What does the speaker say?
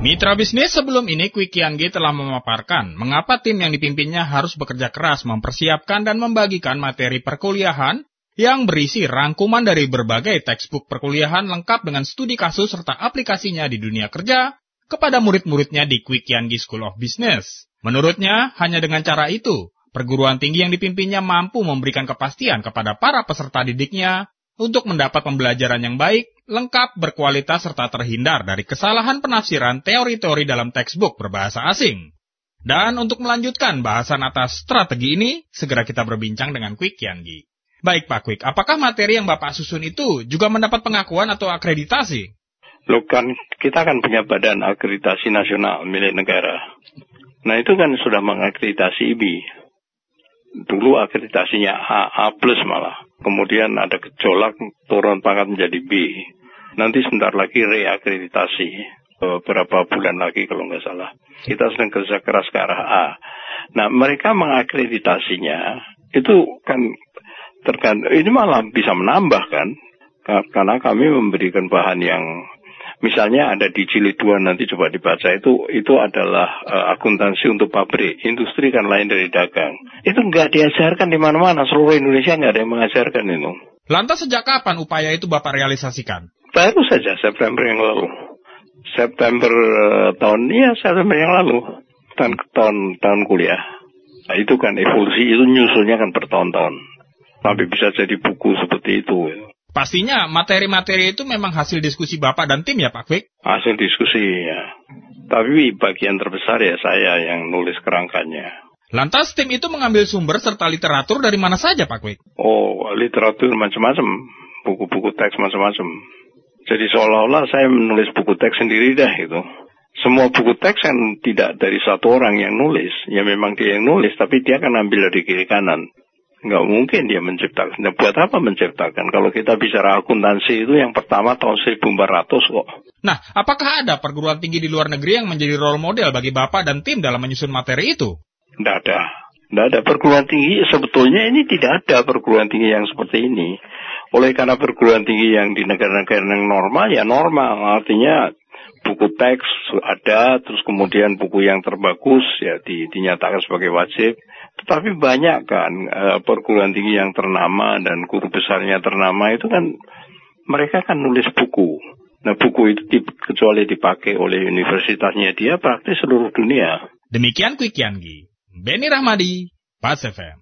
Mitra bisnis sebelum ini Quick G telah memaparkan mengapa tim yang dipimpinnya harus bekerja keras mempersiapkan dan membagikan materi perkuliahan yang berisi rangkuman dari berbagai textbook perkuliahan lengkap dengan studi kasus serta aplikasinya di dunia kerja kepada murid-muridnya di Quick G School of Business. Menurutnya, hanya dengan cara itu, perguruan tinggi yang dipimpinnya mampu memberikan kepastian kepada para peserta didiknya untuk mendapat pembelajaran yang baik, lengkap, berkualitas, serta terhindar dari kesalahan penafsiran teori-teori dalam textbook berbahasa asing. Dan untuk melanjutkan bahasan atas strategi ini, segera kita berbincang dengan Quick Yangi. Baik Pak Quick, apakah materi yang Bapak susun itu juga mendapat pengakuan atau akreditasi? Loh kan, kita kan punya badan akreditasi nasional milik negara. Nah itu kan sudah mengakreditasi IBI. Dulu akreditasinya A, A plus malah. Kemudian ada gejolak turun pangkat menjadi B. Nanti sebentar lagi reakreditasi. Beberapa bulan lagi kalau nggak salah. Kita sedang kerja keras ke arah A. Nah mereka mengakreditasinya itu kan tergantung. Ini malah bisa menambah kan? Karena kami memberikan bahan yang misalnya ada di jilid 2 nanti coba dibaca. Itu itu adalah uh, akuntansi untuk pabrik. Industri kan lain dari dagang. Itu nggak diajarkan di mana-mana. Seluruh Indonesia nggak ada yang mengajarkan itu. Lantas sejak kapan upaya itu bapak realisasikan baru saja September yang lalu September uh, tahun ya September yang lalu tahun tahun tahun kuliah nah, itu kan evolusi itu nyusulnya kan bertahun-tahun sampai bisa jadi buku seperti itu Pastinya materi-materi itu memang hasil diskusi Bapak dan tim ya Pak Kwik? Hasil diskusi ya. Tapi bagian terbesar ya saya yang nulis kerangkanya. Lantas tim itu mengambil sumber serta literatur dari mana saja Pak Kwik? Oh, literatur macam-macam. Buku-buku teks macam-macam. Jadi seolah-olah saya menulis buku teks sendiri dah itu. Semua buku teks kan tidak dari satu orang yang nulis. Ya memang dia yang nulis, tapi dia akan ambil dari kiri kanan. Nggak mungkin dia menciptakan. Nah, buat apa menciptakan? Kalau kita bicara akuntansi itu yang pertama tahun 1400 kok. Nah, apakah ada perguruan tinggi di luar negeri yang menjadi role model bagi Bapak dan tim dalam menyusun materi itu? Tidak ada. Tidak ada perguruan tinggi. Sebetulnya ini tidak ada perguruan tinggi yang seperti ini. Oleh karena perguruan tinggi yang di negara-negara yang normal, ya normal. Artinya buku teks ada, terus kemudian buku yang terbagus ya di, dinyatakan sebagai wajib. Tetapi banyak kan uh, perguruan tinggi yang ternama dan guru besarnya ternama itu kan mereka kan nulis buku. Nah buku itu di, kecuali dipakai oleh universitasnya dia praktis seluruh dunia. Demikian Quick Yanggi. Benny Rahmadi, Pas FM.